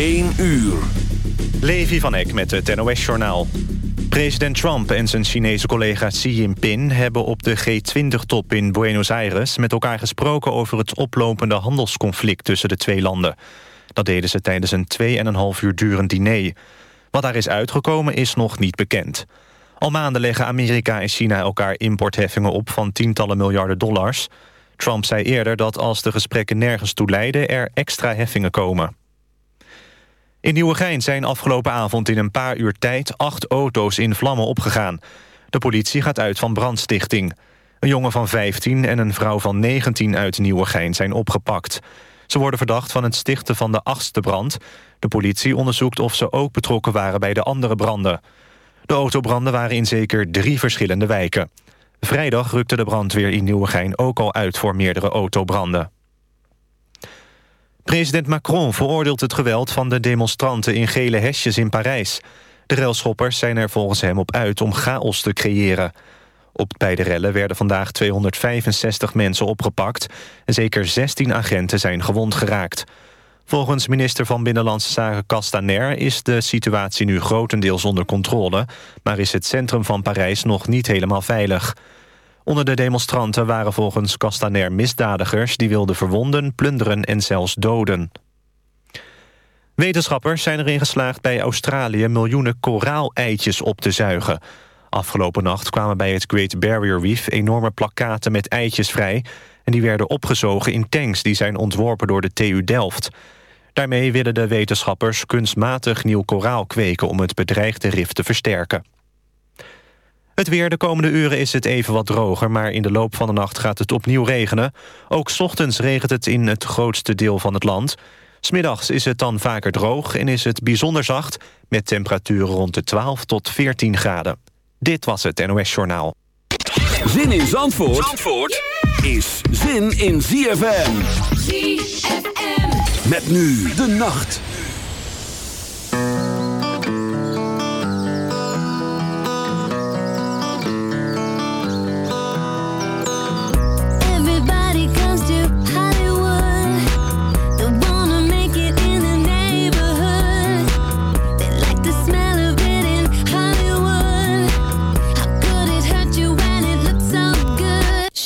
1 uur. Levi van Eck met het NOS-journaal. President Trump en zijn Chinese collega Xi Jinping... hebben op de G20-top in Buenos Aires met elkaar gesproken... over het oplopende handelsconflict tussen de twee landen. Dat deden ze tijdens een 2,5 uur durend diner. Wat daar is uitgekomen is nog niet bekend. Al maanden leggen Amerika en China elkaar importheffingen op... van tientallen miljarden dollars. Trump zei eerder dat als de gesprekken nergens toe leiden... er extra heffingen komen. In Nieuwegein zijn afgelopen avond in een paar uur tijd... acht auto's in vlammen opgegaan. De politie gaat uit van brandstichting. Een jongen van 15 en een vrouw van 19 uit Nieuwegein zijn opgepakt. Ze worden verdacht van het stichten van de achtste brand. De politie onderzoekt of ze ook betrokken waren bij de andere branden. De autobranden waren in zeker drie verschillende wijken. Vrijdag rukte de brandweer in Nieuwegein ook al uit voor meerdere autobranden. President Macron veroordeelt het geweld van de demonstranten in gele hesjes in Parijs. De relschoppers zijn er volgens hem op uit om chaos te creëren. Op beide rellen werden vandaag 265 mensen opgepakt... en zeker 16 agenten zijn gewond geraakt. Volgens minister van Binnenlandse Zaken Castaner... is de situatie nu grotendeels onder controle... maar is het centrum van Parijs nog niet helemaal veilig. Onder de demonstranten waren volgens Castaner misdadigers... die wilden verwonden, plunderen en zelfs doden. Wetenschappers zijn erin geslaagd bij Australië... miljoenen koraaleitjes op te zuigen. Afgelopen nacht kwamen bij het Great Barrier Reef... enorme plakkaten met eitjes vrij... en die werden opgezogen in tanks die zijn ontworpen door de TU Delft. Daarmee willen de wetenschappers kunstmatig nieuw koraal kweken... om het bedreigde rif te versterken. Het weer de komende uren is het even wat droger... maar in de loop van de nacht gaat het opnieuw regenen. Ook s ochtends regent het in het grootste deel van het land. Smiddags is het dan vaker droog en is het bijzonder zacht... met temperaturen rond de 12 tot 14 graden. Dit was het NOS Journaal. Zin in Zandvoort, Zandvoort is zin in ZFM. ZFM. Met nu de nacht.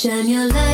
Shine your light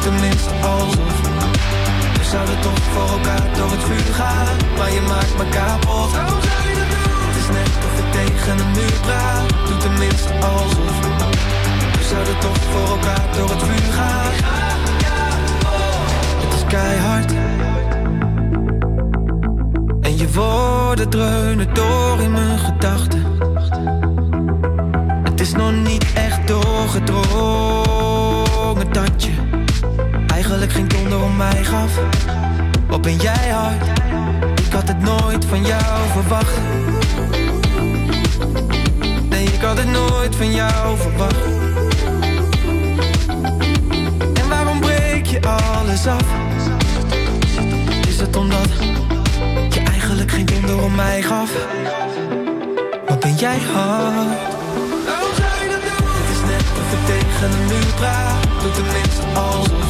Doe tenminste alsof. We zouden toch voor elkaar door het vuur gaan. Maar je maakt me kapot. Waarom zou je dat doen? Het is net of ik tegen een muur praat. Doe tenminste alsof. We zouden toch voor elkaar door het vuur gaan. Het is keihard. En je woorden dreunen door in mijn gedachten. Het is nog niet echt doorgedrongen dat je eigenlijk geen donder om mij gaf. Wat ben jij hard? Ik had het nooit van jou verwacht. Nee, ik had het nooit van jou verwacht. En waarom breek je alles af? Is het omdat je eigenlijk geen donder om mij gaf? Wat ben jij hard? Tegen een muur praat. Doe tenminste alsof.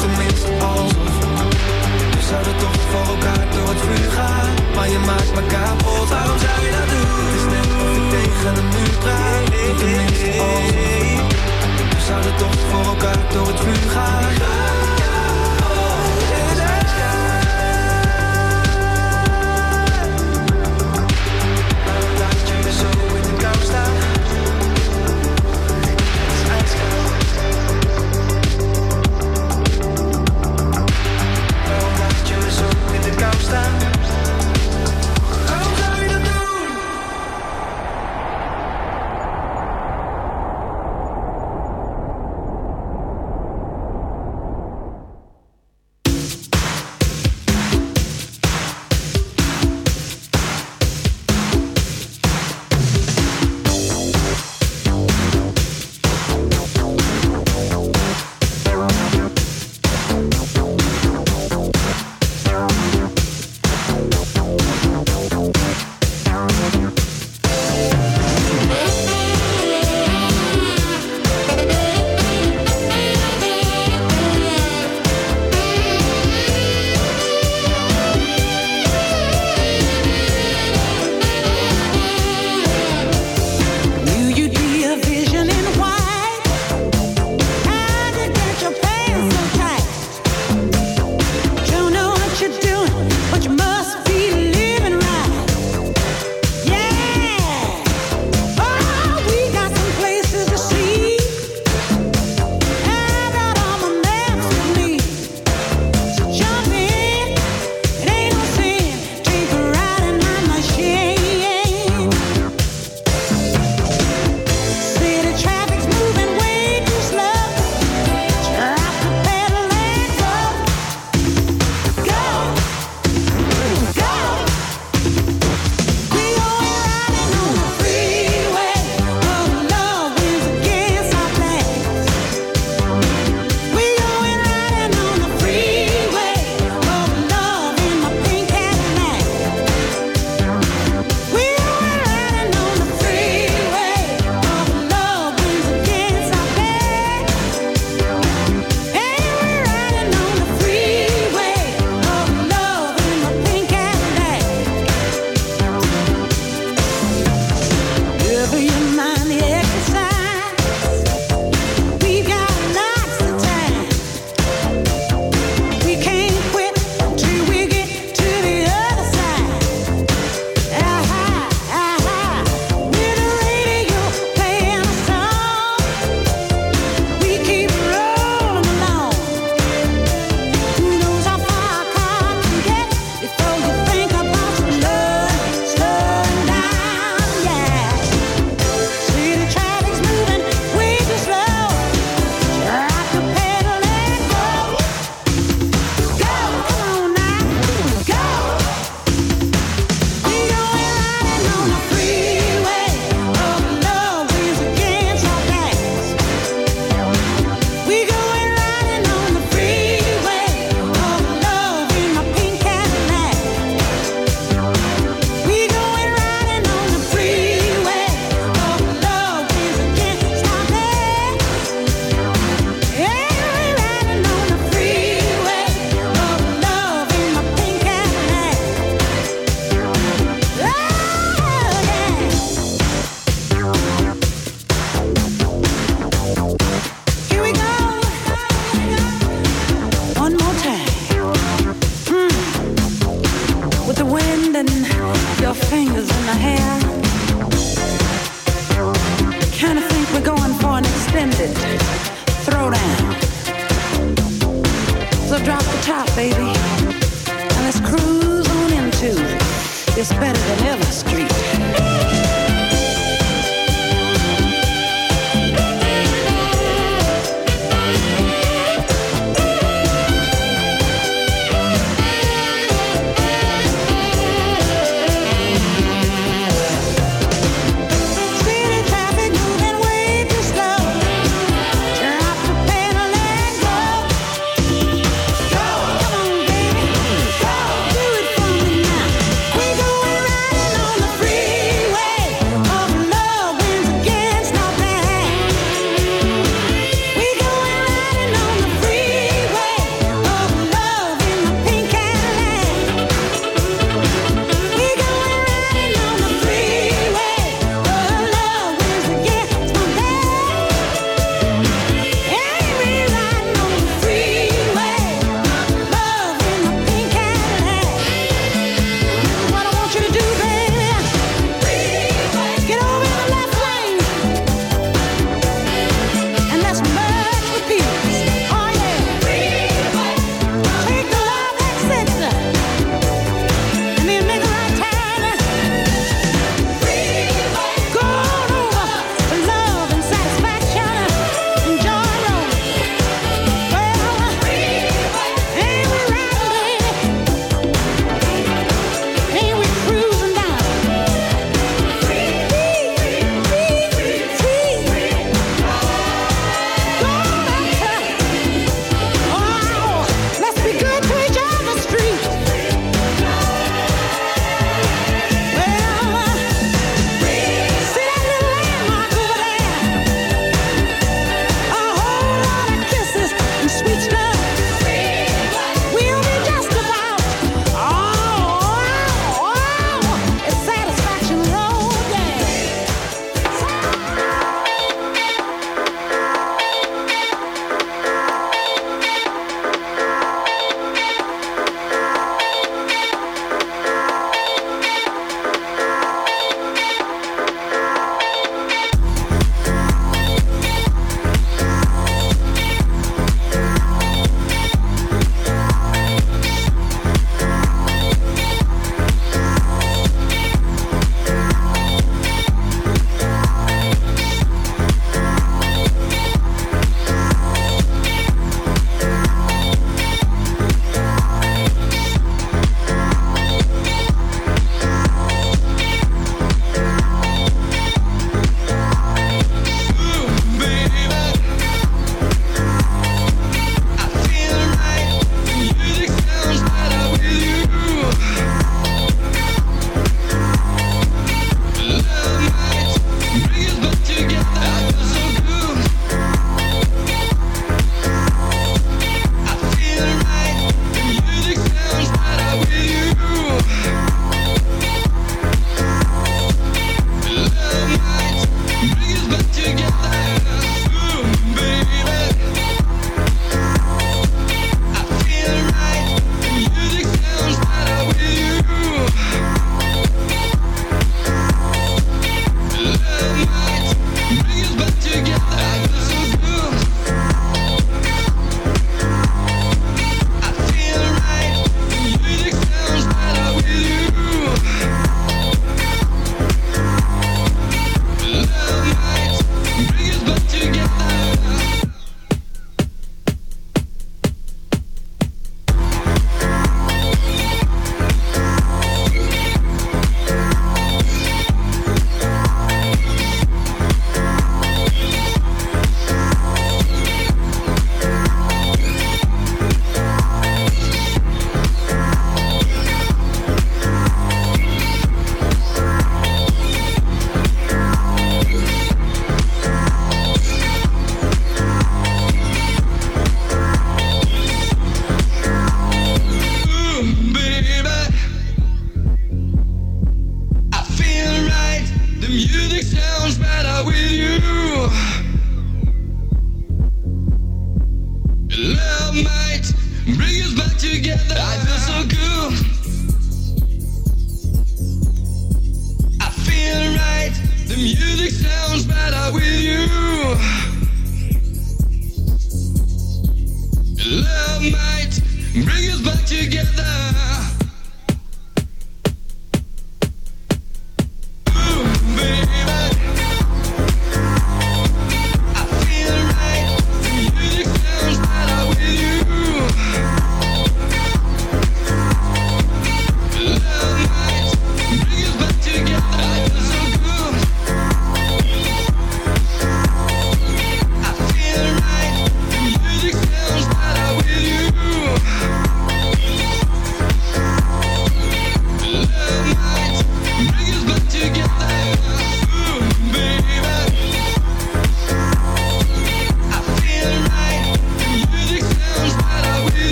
tenminste alsof We zouden toch voor elkaar door het vuur gaan Maar je maakt me kapot. Waarom zou je dat doen? Het is net of ik tegen een muur praat. Tenminste alsof We zouden toch voor elkaar door het vuur gaan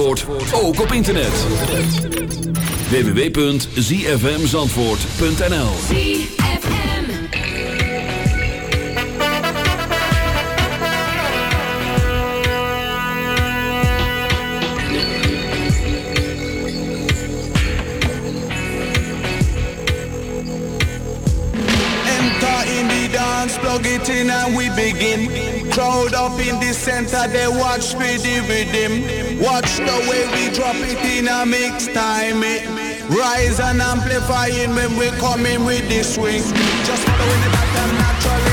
Zandvoort ook op internet. www.zfmzandvoort.nl Enter in the dance, plug it in and we begin. Crowd up in the center, they watch for the rhythm. Watch the way we drop it in a mix time. It rise and amplifying when we come in with the swing. Just following naturally harmonizing.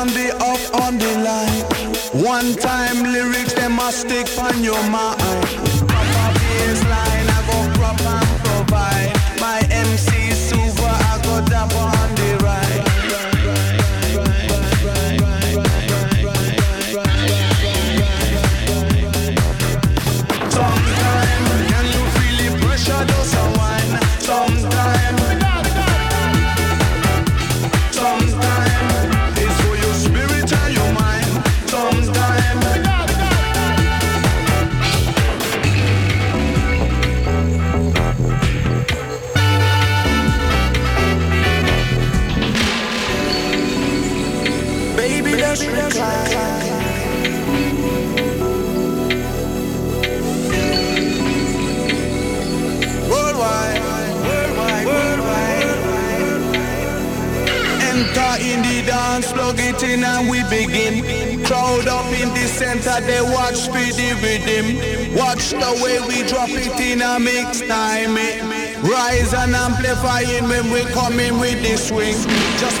On the up on the line. One time lyrics them must stick on your mind. Begin. Crowd up in the center, they watch for the rhythm. Watch the way we drop it in a mix time. Rise and amplifying when we come in with the swing. Just